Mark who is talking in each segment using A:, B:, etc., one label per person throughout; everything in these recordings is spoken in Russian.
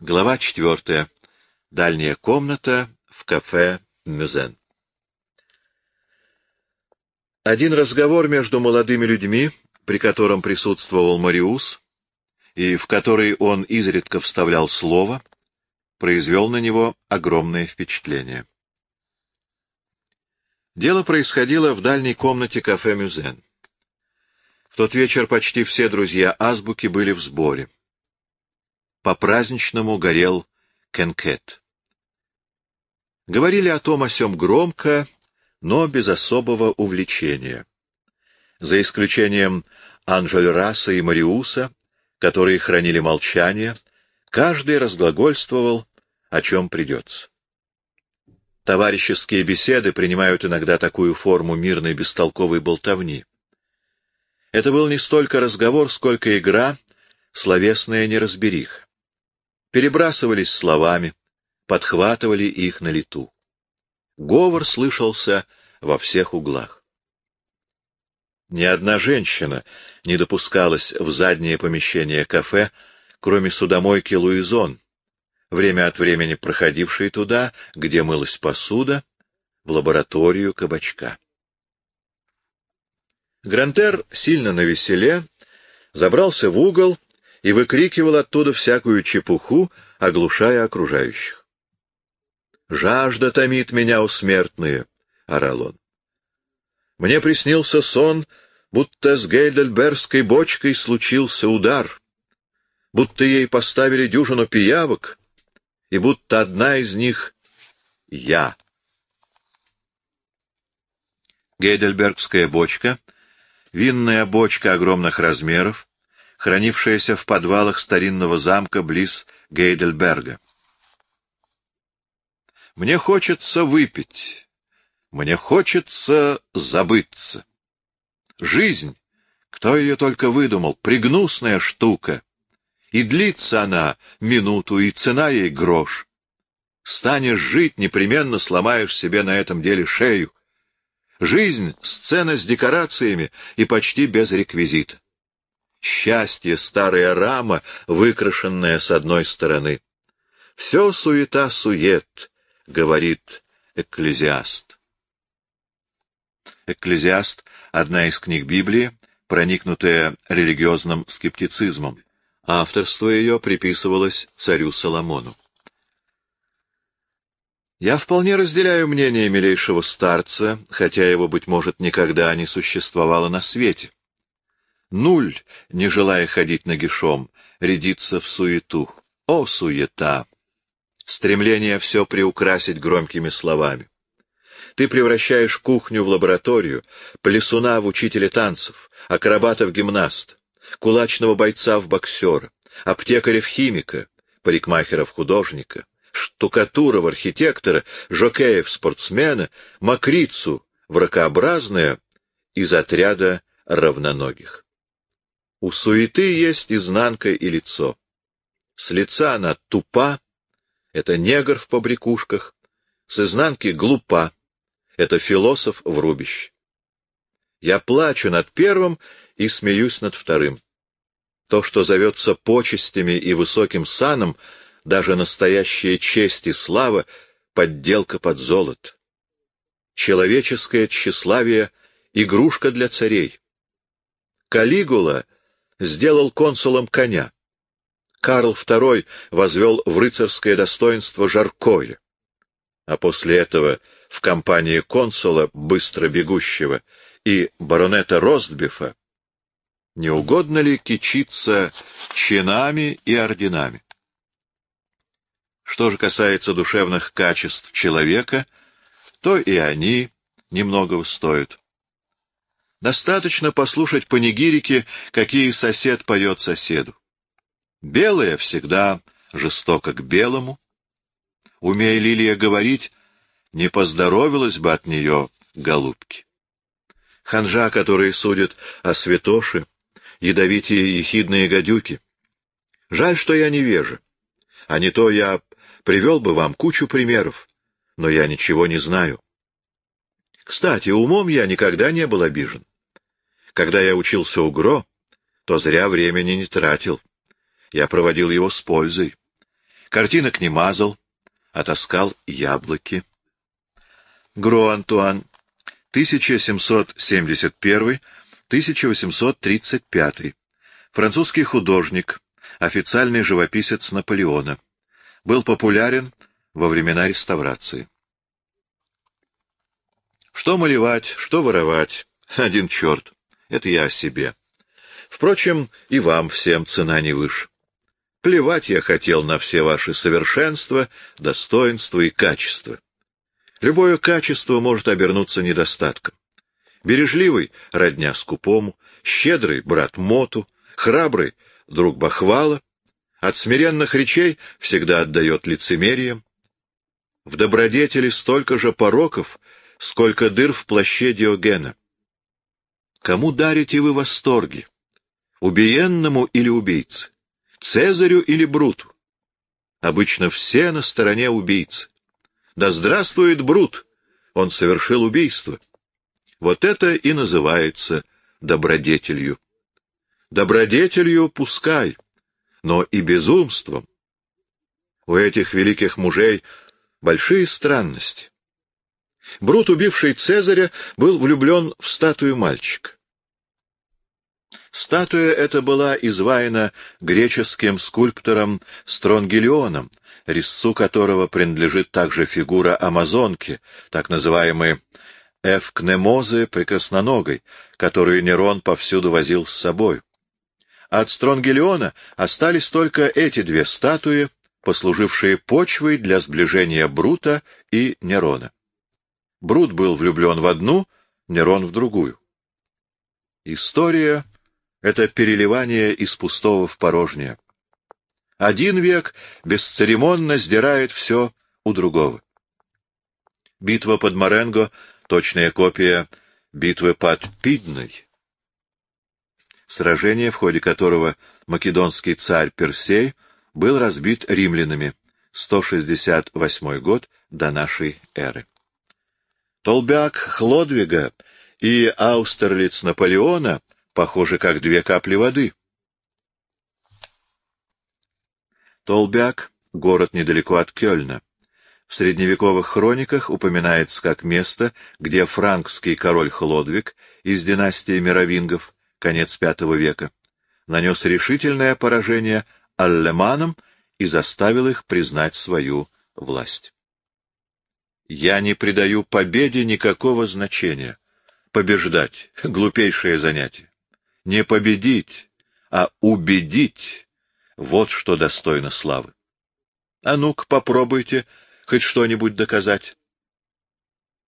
A: Глава четвертая. Дальняя комната в кафе «Мюзен». Один разговор между молодыми людьми, при котором присутствовал Мариус, и в который он изредка вставлял слово, произвел на него огромное впечатление. Дело происходило в дальней комнате кафе «Мюзен». В тот вечер почти все друзья азбуки были в сборе по-праздничному горел кенкет. Говорили о том о сём громко, но без особого увлечения. За исключением Анжель-Раса и Мариуса, которые хранили молчание, каждый разглагольствовал, о чем придется. Товарищеские беседы принимают иногда такую форму мирной бестолковой болтовни. Это был не столько разговор, сколько игра, словесная неразбериха перебрасывались словами, подхватывали их на лету. Говор слышался во всех углах. Ни одна женщина не допускалась в заднее помещение кафе, кроме судомойки Луизон, время от времени проходившей туда, где мылась посуда, в лабораторию кабачка. Грантер сильно навеселе, забрался в угол и выкрикивал оттуда всякую чепуху, оглушая окружающих. «Жажда томит меня у смертные», — орал он. «Мне приснился сон, будто с гейдельбергской бочкой случился удар, будто ей поставили дюжину пиявок, и будто одна из них — я». Гейдельбергская бочка — винная бочка огромных размеров, хранившаяся в подвалах старинного замка близ Гейдельберга. Мне хочется выпить, мне хочется забыться. Жизнь, кто ее только выдумал, пригнусная штука, и длится она минуту, и цена ей грош. Станешь жить, непременно сломаешь себе на этом деле шею. Жизнь — сцена с декорациями и почти без реквизита счастье старая рама, выкрашенная с одной стороны. Все суета-сует, говорит экклезиаст. Экклезиаст — одна из книг Библии, проникнутая религиозным скептицизмом. Авторство ее приписывалось царю Соломону. Я вполне разделяю мнение милейшего старца, хотя его, быть может, никогда не существовало на свете. Нуль, не желая ходить нагишом, рядится в суету. О, суета! Стремление все приукрасить громкими словами. Ты превращаешь кухню в лабораторию, плесуна в учителя танцев, акробата в гимнаст, кулачного бойца в боксера, аптекаря в химика, парикмахера в художника, штукатура в архитектора, жокея в спортсмена, мокрицу в ракообразное из отряда равноногих. У суеты есть изнанка и лицо. С лица она тупа, это негр в побрякушках, с изнанки глупа, это философ в рубище. Я плачу над первым и смеюсь над вторым. То, что зовется почестями и высоким саном, даже настоящая честь и слава — подделка под золото. Человеческое тщеславие — игрушка для царей. Калигула — сделал консулом коня. Карл II возвел в рыцарское достоинство жаркое. А после этого в компании консула, быстро бегущего, и баронета Ростбифа, не угодно ли кичиться чинами и орденами? Что же касается душевных качеств человека, то и они немного стоят. Достаточно послушать панигирики, какие сосед поет соседу. Белая всегда жестоко к белому. Умея Лилия говорить, не поздоровилась бы от нее голубки. Ханжа, которые судят о святоши, ядовитые ехидные гадюки. Жаль, что я невежа. А не то я привел бы вам кучу примеров, но я ничего не знаю. Кстати, умом я никогда не был обижен. Когда я учился у Гро, то зря времени не тратил. Я проводил его с пользой. Картинок не мазал, а таскал яблоки. Гро Антуан, 1771-1835, французский художник, официальный живописец Наполеона. Был популярен во времена реставрации. Что малевать, что воровать, один черт. Это я о себе. Впрочем, и вам всем цена не выше. Плевать я хотел на все ваши совершенства, достоинства и качества. Любое качество может обернуться недостатком. Бережливый — родня скупому, щедрый — брат Моту, храбрый — друг Бахвала, от смиренных речей всегда отдает лицемерием. В добродетели столько же пороков, сколько дыр в плаще Диогена. Кому дарите вы восторги? Убиенному или убийце? Цезарю или Бруту? Обычно все на стороне убийцы. Да здравствует Брут! Он совершил убийство. Вот это и называется добродетелью. Добродетелью пускай, но и безумством. У этих великих мужей большие странности. Брут, убивший Цезаря, был влюблен в статую мальчика. Статуя эта была изваяна греческим скульптором Стронгелионом, резцу которого принадлежит также фигура амазонки, так называемой Эвкнемозы прекрасноногой, которую Нерон повсюду возил с собой. От Стронгелиона остались только эти две статуи, послужившие почвой для сближения Брута и Нерона. Брут был влюблен в одну, Нерон в другую. История — это переливание из пустого в порожнее. Один век бесцеремонно сдирает все у другого. Битва под Маренго — точная копия битвы под Пидной. Сражение, в ходе которого македонский царь Персей был разбит римлянами, 168 год до нашей эры. Толбяк Хлодвига и Аустерлиц Наполеона похожи как две капли воды. Толбяк — город недалеко от Кёльна. В средневековых хрониках упоминается как место, где франкский король Хлодвиг из династии Мировингов, конец V века, нанес решительное поражение аллеманам и заставил их признать свою власть. Я не придаю победе никакого значения. Побеждать — глупейшее занятие. Не победить, а убедить — вот что достойно славы. А ну-ка попробуйте хоть что-нибудь доказать.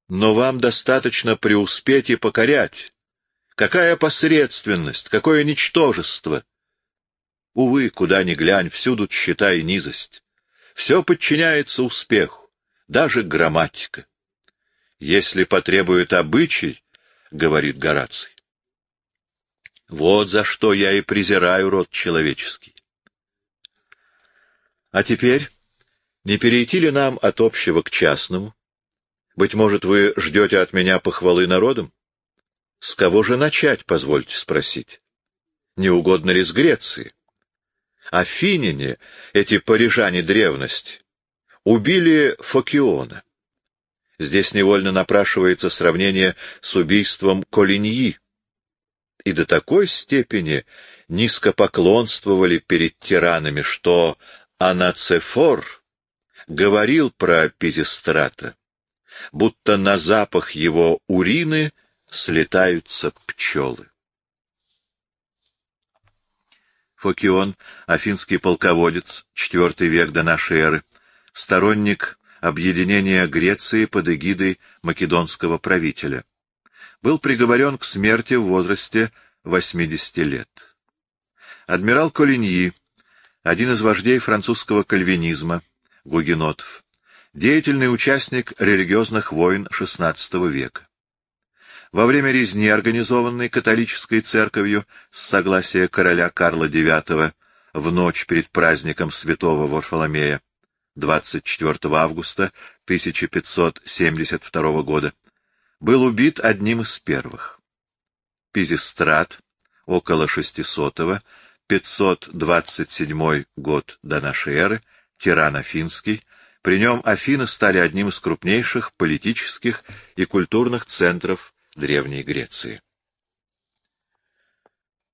A: Но вам достаточно преуспеть и покорять. Какая посредственность, какое ничтожество! Увы, куда ни глянь, всюду считай низость. Все подчиняется успеху даже грамматика. Если потребует обычай, — говорит Гораций. Вот за что я и презираю род человеческий. А теперь, не перейти ли нам от общего к частному? Быть может, вы ждете от меня похвалы народом? С кого же начать, позвольте спросить? Не угодно ли с Греции? Афиняне, эти парижане древности, убили Фокиона. Здесь невольно напрашивается сравнение с убийством Колиньи. И до такой степени низко поклонствовали перед тиранами, что Анацефор говорил про Пизистрата, будто на запах его урины слетаются пчелы. Фокион, афинский полководец, IV век до нашей эры, сторонник объединения Греции под эгидой македонского правителя. Был приговорен к смерти в возрасте 80 лет. Адмирал Колиньи, один из вождей французского кальвинизма, гугенотов, деятельный участник религиозных войн XVI века. Во время резни, организованной католической церковью с согласия короля Карла IX в ночь перед праздником святого Варфоломея, 24 августа 1572 года, был убит одним из первых. Пизистрат, около 600-го, 527 год до нашей эры, тиран Афинский, при нем Афины стали одним из крупнейших политических и культурных центров Древней Греции.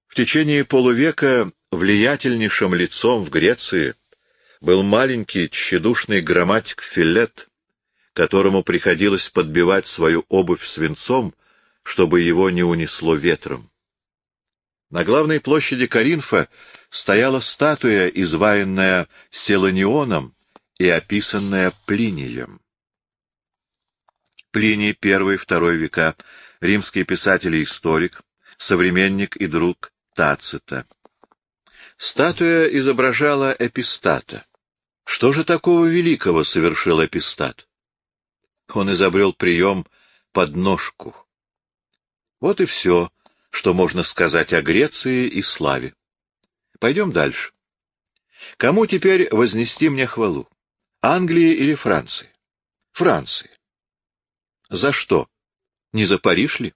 A: В течение полувека влиятельнейшим лицом в Греции был маленький тщедушный грамматик Филет, которому приходилось подбивать свою обувь свинцом, чтобы его не унесло ветром. На главной площади Каринфа стояла статуя, изваянная Селанионом и описанная Плинием. Плиний I-II века, римский писатель и историк, современник и друг Тацита. Статуя изображала эпистата. Что же такого великого совершил эпистат? Он изобрел прием подножку. Вот и все, что можно сказать о Греции и славе. Пойдем дальше. Кому теперь вознести мне хвалу? Англии или Франции? Франции. За что? Не за Париж ли?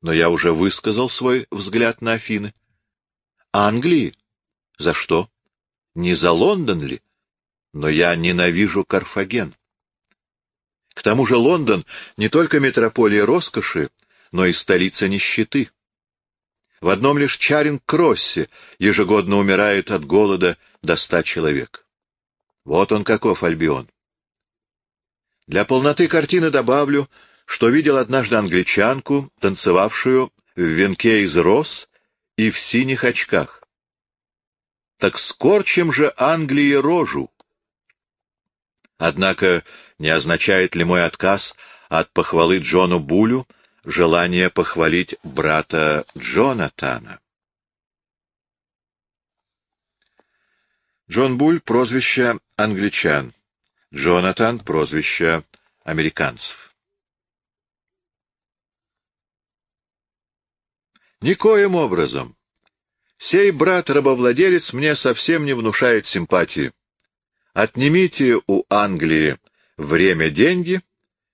A: Но я уже высказал свой взгляд на Афины. Англии? За что? Не за Лондон ли? Но я ненавижу Карфаген. К тому же Лондон не только метрополия роскоши, но и столица нищеты. В одном лишь Чаринг-Кроссе ежегодно умирает от голода до ста человек. Вот он каков, Альбион. Для полноты картины добавлю, что видел однажды англичанку, танцевавшую в венке из роз и в синих очках. Так скорчим же Англии рожу. Однако не означает ли мой отказ от похвалы Джону Булю желание похвалить брата Джонатана? Джон Буль — прозвище англичан, Джонатан — прозвище американцев. Никоим образом. Сей брат-рабовладелец мне совсем не внушает симпатии. Отнимите у Англии время деньги,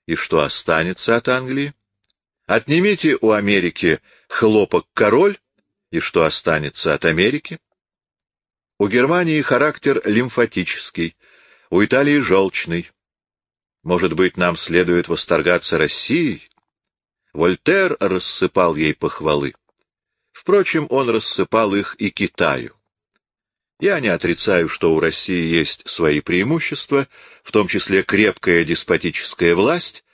A: и что останется от Англии? Отнимите у Америки хлопок король, и что останется от Америки? У Германии характер лимфатический, у Италии желчный. Может быть, нам следует восторгаться Россией? Вольтер рассыпал ей похвалы. Впрочем, он рассыпал их и Китаю. Я не отрицаю, что у России есть свои преимущества, в том числе крепкая деспотическая власть,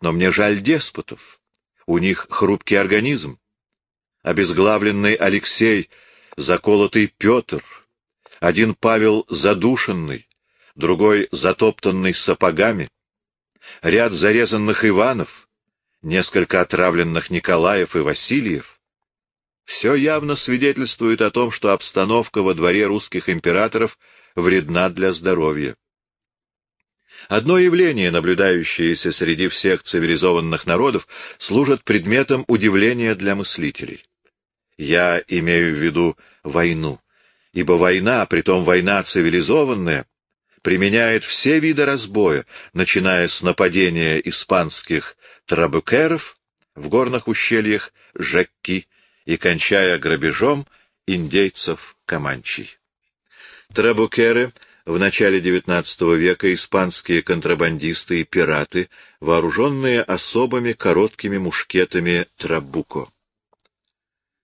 A: но мне жаль деспотов. У них хрупкий организм. Обезглавленный Алексей, заколотый Петр, один Павел задушенный, другой затоптанный сапогами, ряд зарезанных Иванов, несколько отравленных Николаев и Васильев, все явно свидетельствует о том, что обстановка во дворе русских императоров вредна для здоровья. Одно явление, наблюдающееся среди всех цивилизованных народов, служит предметом удивления для мыслителей. Я имею в виду войну, ибо война, притом война цивилизованная, применяет все виды разбоя, начиная с нападения испанских трабукеров в горных ущельях Жекки и кончая грабежом индейцев Каманчей. Трабукеры в начале XIX века испанские контрабандисты и пираты, вооруженные особыми короткими мушкетами Трабуко.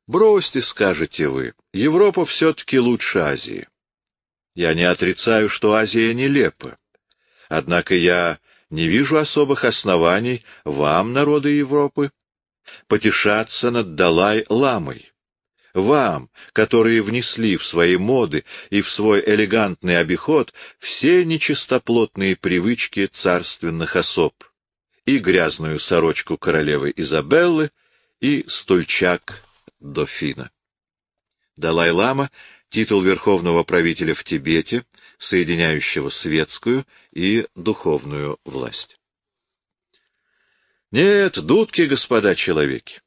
A: Бросьте, скажете вы, Европа все-таки лучше Азии. Я не отрицаю, что Азия нелепа. Однако я не вижу особых оснований вам, народы Европы, потешаться над Далай-ламой. Вам, которые внесли в свои моды и в свой элегантный обиход все нечистоплотные привычки царственных особ, и грязную сорочку королевы Изабеллы, и стульчак дофина. Далай-лама — титул верховного правителя в Тибете, соединяющего светскую и духовную власть. Нет, дудки, господа человеки.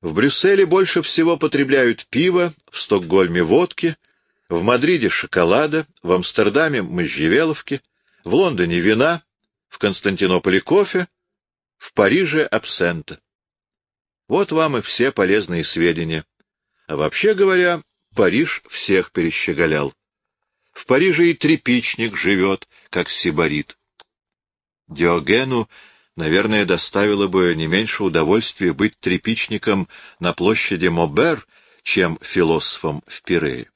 A: В Брюсселе больше всего потребляют пиво, в Стокгольме водки, в Мадриде шоколада, в Амстердаме можжевеловки, в Лондоне вина, в Константинополе кофе, в Париже абсента. Вот вам и все полезные сведения. А вообще говоря, Париж всех перещеголял. В Париже и трепичник живет, как сибарит. Диогену, наверное, доставило бы не меньше удовольствия быть трепичником на площади Мобер, чем философом в Пирее.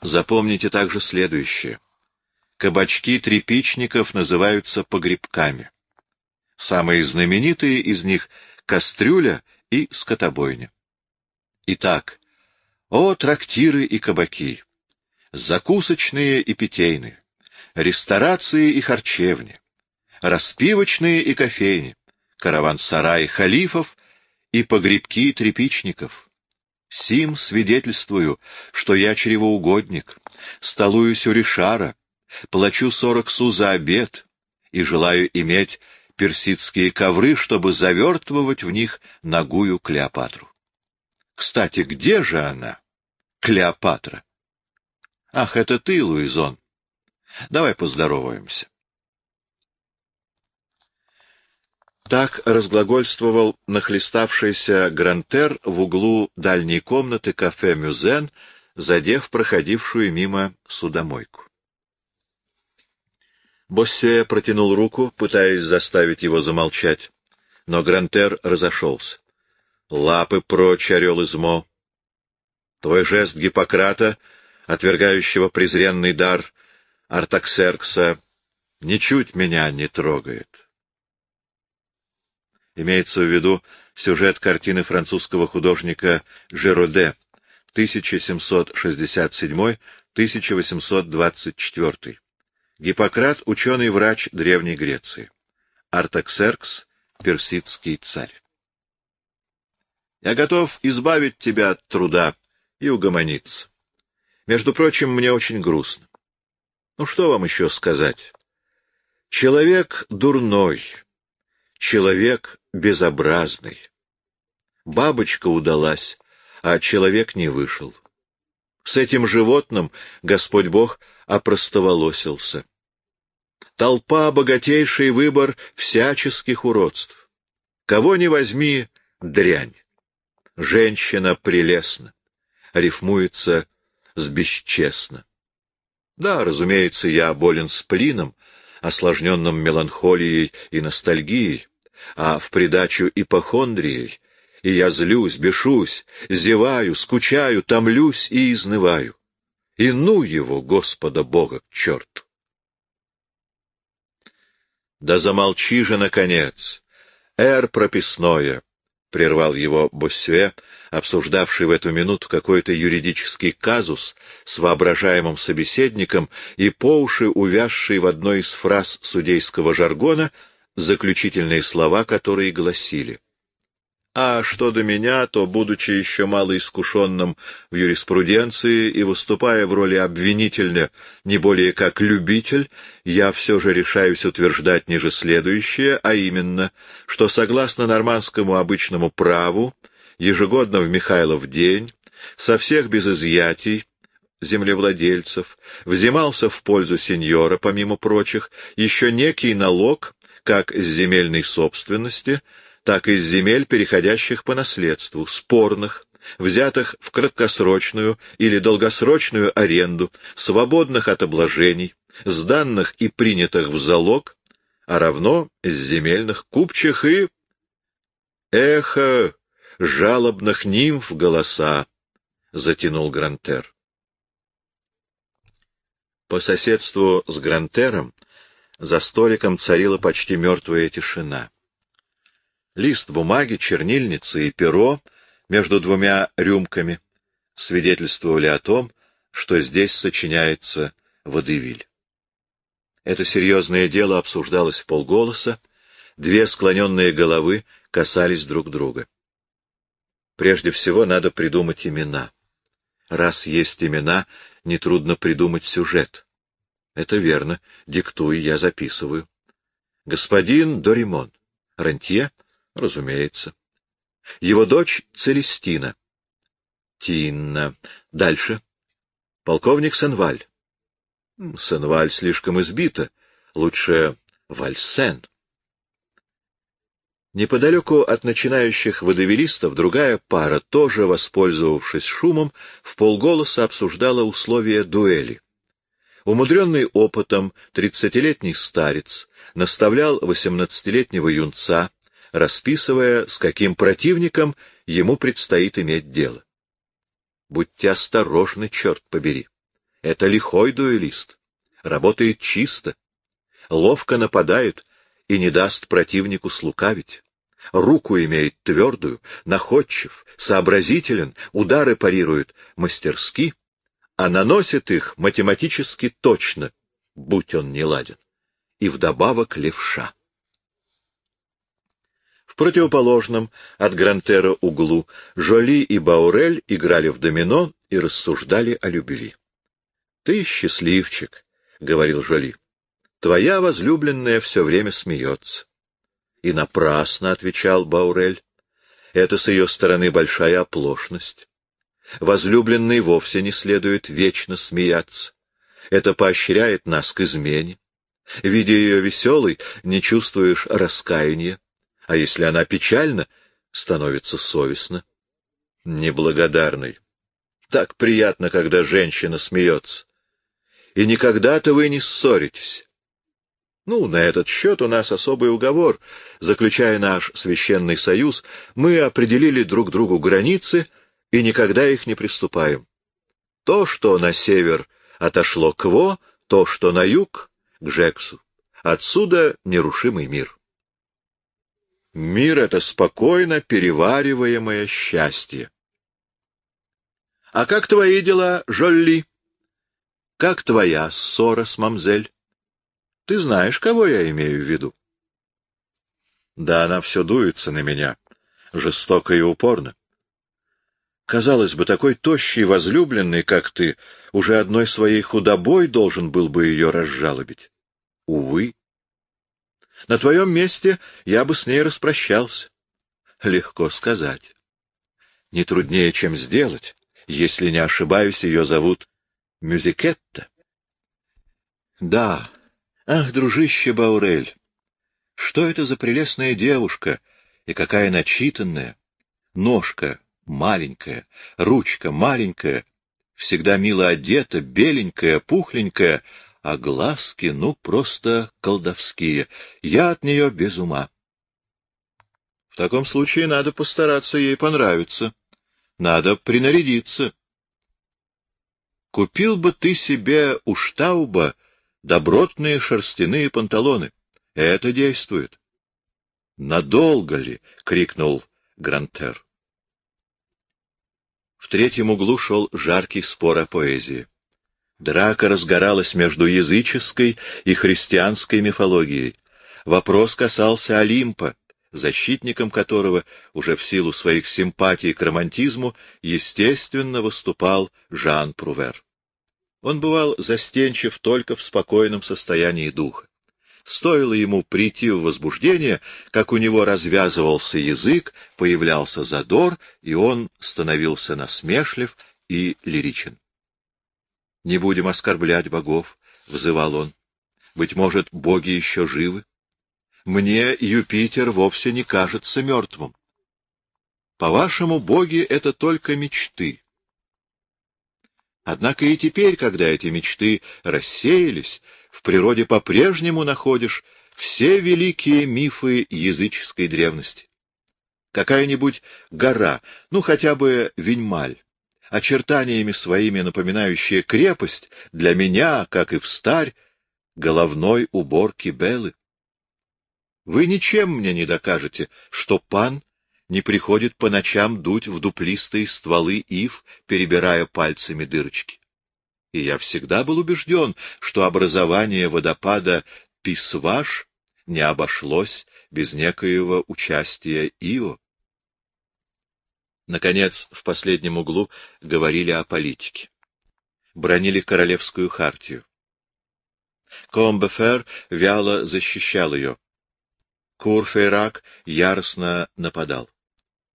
A: Запомните также следующее. Кабачки трепичников называются погребками. Самые знаменитые из них — кастрюля и скотобойня. Итак, о трактиры и кабаки, закусочные и питейные, ресторации и харчевни, распивочные и кофейни, караван-сараи халифов и погребки трепичников. Сим свидетельствую, что я чревоугодник, столуюсь у Ришара, плачу сорок су за обед и желаю иметь персидские ковры, чтобы завертывать в них ногую Клеопатру. Кстати, где же она, Клеопатра? Ах, это ты, Луизон. Давай поздороваемся. Так разглагольствовал нахлеставшийся Грантер в углу дальней комнаты кафе «Мюзен», задев проходившую мимо судомойку. Боссюэ протянул руку, пытаясь заставить его замолчать, но Грантер разошелся. «Лапы прочь, орел измо! Твой жест Гиппократа, отвергающего презренный дар Артаксеркса, ничуть меня не трогает». Имеется в виду сюжет картины французского художника Жероде 1767-1824. Гиппократ — ученый-врач Древней Греции. Артаксеркс — персидский царь. Я готов избавить тебя от труда и угомониться. Между прочим, мне очень грустно. Ну, что вам еще сказать? Человек дурной, человек безобразный. Бабочка удалась, а человек не вышел. С этим животным Господь Бог опростоволосился. Толпа — богатейший выбор всяческих уродств. Кого не возьми — дрянь. Женщина прелестна, рифмуется с бесчестно. Да, разумеется, я болен сплином, осложненным меланхолией и ностальгией, а в придачу ипохондрией, и я злюсь, бешусь, зеваю, скучаю, томлюсь и изнываю. И ну его, Господа Бога, к черту! Да замолчи же, наконец! Эр прописное! — прервал его Боссюэ, обсуждавший в эту минуту какой-то юридический казус с воображаемым собеседником и по уши увязший в одной из фраз судейского жаргона — заключительные слова, которые гласили. А что до меня, то, будучи еще малоискушенным в юриспруденции и выступая в роли обвинителя не более как любитель, я все же решаюсь утверждать ниже следующее, а именно, что согласно нормандскому обычному праву, ежегодно в Михайлов день, со всех без изъятий, землевладельцев, взимался в пользу сеньора, помимо прочих, еще некий налог как с земельной собственности, так и с земель, переходящих по наследству, спорных, взятых в краткосрочную или долгосрочную аренду, свободных от обложений, сданных и принятых в залог, а равно с земельных купчих и... Эхо жалобных нимф голоса, — затянул Грантер. По соседству с Грантером за столиком царила почти мертвая тишина. Лист бумаги, чернильница и перо между двумя рюмками свидетельствовали о том, что здесь сочиняется водевиль. Это серьезное дело обсуждалось в полголоса, две склоненные головы касались друг друга. Прежде всего надо придумать имена. Раз есть имена, нетрудно придумать сюжет. — Это верно. Диктуй, я записываю. — Господин Доримон. — Рантье? — Разумеется. — Его дочь Целестина. — Тинна. Дальше. — Полковник Сенваль. — Сенваль слишком избита. Лучше Вальсен. Неподалеку от начинающих водовелистов другая пара, тоже воспользовавшись шумом, в полголоса обсуждала условия дуэли. Умудренный опытом тридцатилетний старец наставлял восемнадцатилетнего юнца, расписывая, с каким противником ему предстоит иметь дело. Будьте осторожны, черт побери. Это лихой дуэлист. Работает чисто. Ловко нападает и не даст противнику слукавить. Руку имеет твердую, находчив, сообразителен, удары парирует мастерски, а наносит их математически точно, будь он не ладен. И вдобавок левша. В противоположном от Грантера углу Жоли и Баурель играли в домино и рассуждали о любви. — Ты счастливчик, — говорил Жоли. — Твоя возлюбленная все время смеется. — И напрасно, — отвечал Баурель. — Это с ее стороны большая оплошность. Возлюбленной вовсе не следует вечно смеяться. Это поощряет нас к измене. Видя ее веселой, не чувствуешь раскаяния а если она печальна, становится совестно. Неблагодарный. Так приятно, когда женщина смеется. И никогда-то вы не ссоритесь. Ну, на этот счет у нас особый уговор. Заключая наш священный союз, мы определили друг другу границы и никогда их не приступаем. То, что на север отошло к Во, то, что на юг — к Жексу. Отсюда нерушимый мир. Мир — это спокойно перевариваемое счастье. — А как твои дела, Жолли? Как твоя ссора с мамзель? Ты знаешь, кого я имею в виду? Да она все дуется на меня, жестоко и упорно. Казалось бы, такой тощий возлюбленный, как ты, уже одной своей худобой должен был бы ее разжалобить. Увы, на твоем месте я бы с ней распрощался. Легко сказать. Не труднее, чем сделать. Если не ошибаюсь, ее зовут Мюзикетта. Да. Ах, дружище Баурель, что это за прелестная девушка и какая начитанная. Ножка маленькая, ручка маленькая, всегда мило одета, беленькая, пухленькая, а глазки, ну, просто колдовские. Я от нее без ума. В таком случае надо постараться ей понравиться. Надо принарядиться. Купил бы ты себе у Штауба добротные шерстяные панталоны. Это действует. Надолго ли? — крикнул Грантер. В третьем углу шел жаркий спор о поэзии. Драка разгоралась между языческой и христианской мифологией. Вопрос касался Олимпа, защитником которого, уже в силу своих симпатий к романтизму, естественно выступал Жан Прувер. Он бывал застенчив только в спокойном состоянии духа. Стоило ему прийти в возбуждение, как у него развязывался язык, появлялся задор, и он становился насмешлив и лиричен. Не будем оскорблять богов, — взывал он. Быть может, боги еще живы? Мне Юпитер вовсе не кажется мертвым. По-вашему, боги — это только мечты. Однако и теперь, когда эти мечты рассеялись, в природе по-прежнему находишь все великие мифы языческой древности. Какая-нибудь гора, ну хотя бы Виньмаль, очертаниями своими напоминающая крепость, для меня, как и в старь, головной убор Кибелы. Вы ничем мне не докажете, что пан не приходит по ночам дуть в дуплистые стволы ив, перебирая пальцами дырочки. И я всегда был убежден, что образование водопада Писваш не обошлось без некоего участия Ио. Наконец, в последнем углу говорили о политике. Бронили королевскую хартию. Комбефер вяло защищал ее. Курфейрак яростно нападал.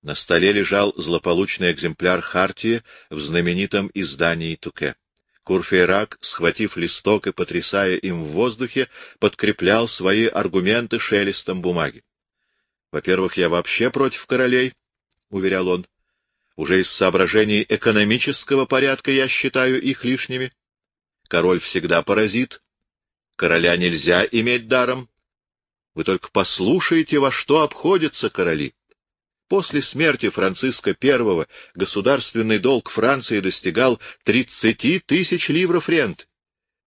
A: На столе лежал злополучный экземпляр хартии в знаменитом издании Туке. Курфейрак, схватив листок и потрясая им в воздухе, подкреплял свои аргументы шелестом бумаги. Во-первых, я вообще против королей, — уверял он. Уже из соображений экономического порядка я считаю их лишними. Король всегда паразит. Короля нельзя иметь даром. Вы только послушайте, во что обходятся короли. После смерти Франциска I государственный долг Франции достигал 30 тысяч ливров рент.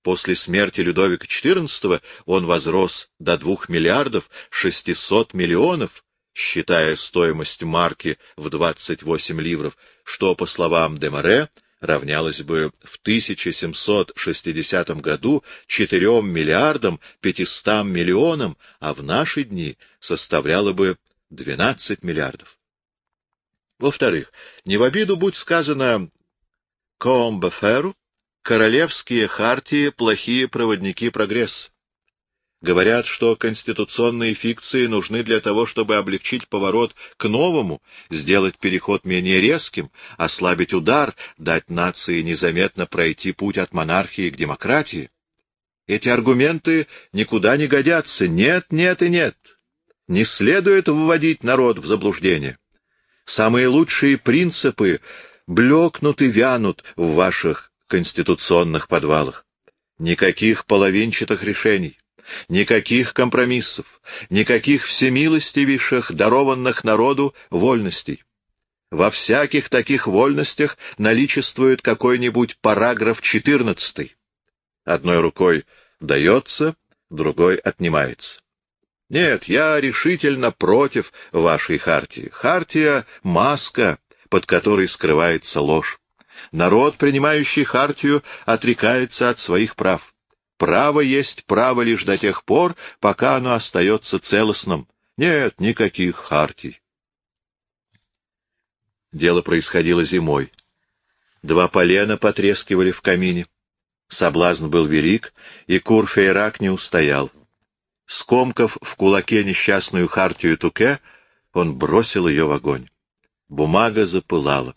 A: После смерти Людовика XIV он возрос до 2 миллиардов 600 миллионов, считая стоимость марки в 28 ливров, что, по словам Демаре, равнялось бы в 1760 году 4 миллиардам 500 миллионам, а в наши дни составляло бы 12 миллиардов. Во-вторых, не в обиду будь сказано Комбеферу, королевские хартии — плохие проводники прогресса. Говорят, что конституционные фикции нужны для того, чтобы облегчить поворот к новому, сделать переход менее резким, ослабить удар, дать нации незаметно пройти путь от монархии к демократии. Эти аргументы никуда не годятся. Нет, нет и нет. Не следует вводить народ в заблуждение. Самые лучшие принципы блекнут и вянут в ваших конституционных подвалах. Никаких половинчатых решений. Никаких компромиссов, никаких всемилостивейших, дарованных народу, вольностей. Во всяких таких вольностях наличествует какой-нибудь параграф 14. Одной рукой дается, другой отнимается. Нет, я решительно против вашей хартии. Хартия — маска, под которой скрывается ложь. Народ, принимающий хартию, отрекается от своих прав. Право есть право лишь до тех пор, пока оно остается целостным. Нет никаких хартий. Дело происходило зимой. Два полена потрескивали в камине. Соблазн был велик, и Курфейрак не устоял. Скомкав в кулаке несчастную хартию Туке, он бросил ее в огонь. Бумага запылала.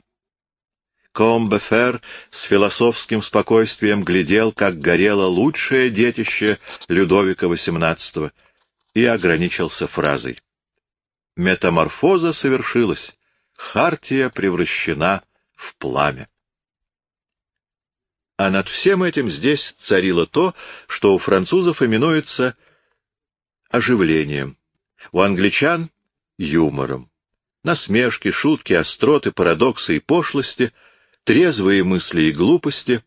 A: Комбефер с философским спокойствием глядел, как горело лучшее детище Людовика XVIII, и ограничился фразой. Метаморфоза совершилась, хартия превращена в пламя. А над всем этим здесь царило то, что у французов именуется оживлением, у англичан — юмором. Насмешки, шутки, остроты, парадоксы и пошлости — трезвые мысли и глупости,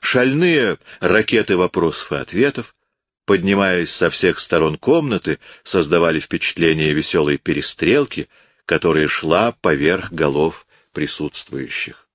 A: шальные ракеты вопросов и ответов, поднимаясь со всех сторон комнаты, создавали впечатление веселой перестрелки, которая шла поверх голов присутствующих.